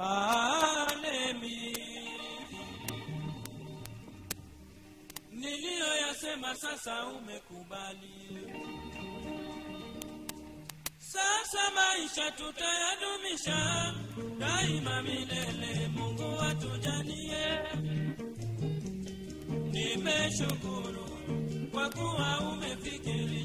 Alemi niliyoyasema sasa umekubali. Sasa maisha tutayadumisha. Daima milele, Mungu watujanie Nimeshukuru kwa kuwa umefikiri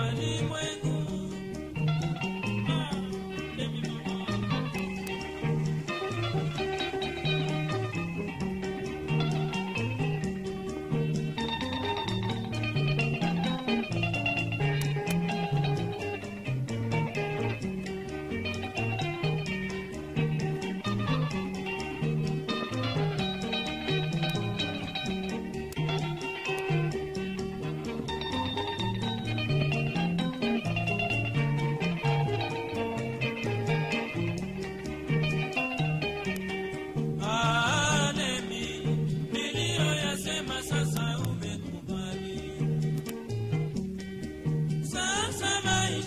walimwengu. Ah,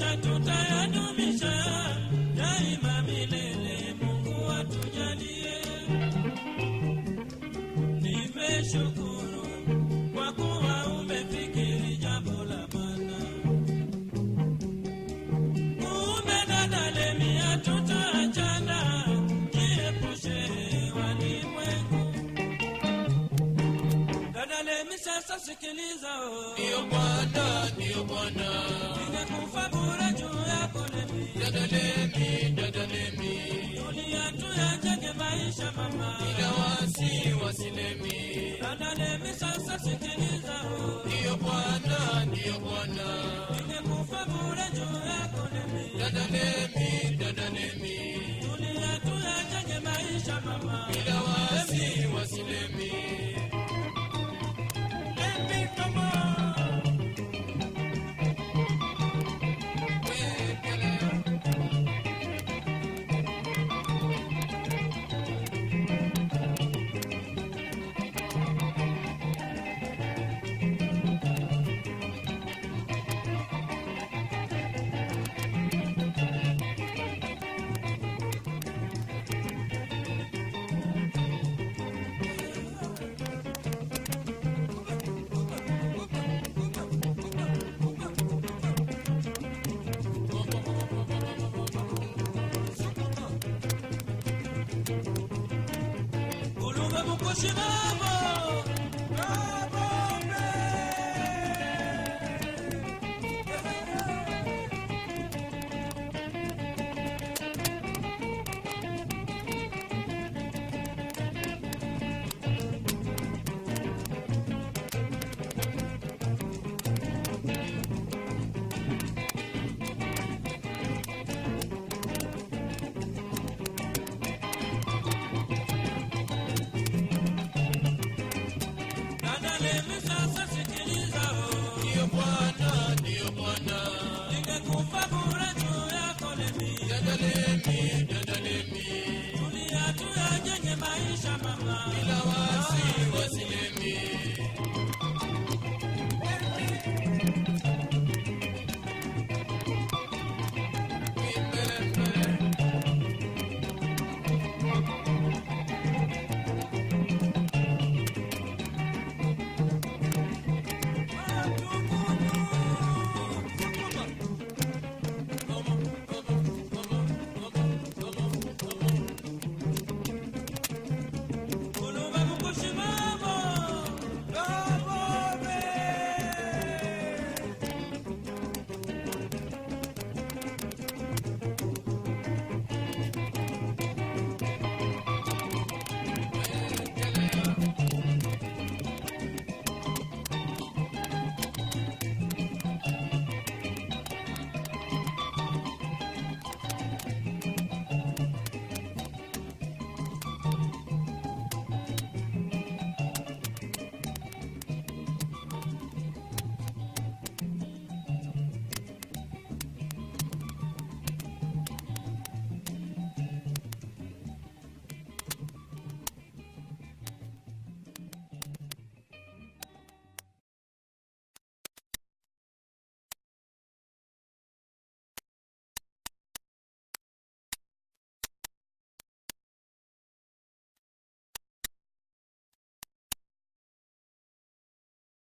maisha tutayadumisha daima milele, Mungu. Nimeshukuru kwa kuwa umefikiri jambo la maana. Kumbe dada Lemi, hatutaachana, jiepushe walimwengu. Dada Lemi, sasa sikiliza, oh. Ndiyo Bwana, ndiyo Bwana, Nimekufa bure wasi wasilemi. Dada Lemi, sasa sikiliza, Puxa de!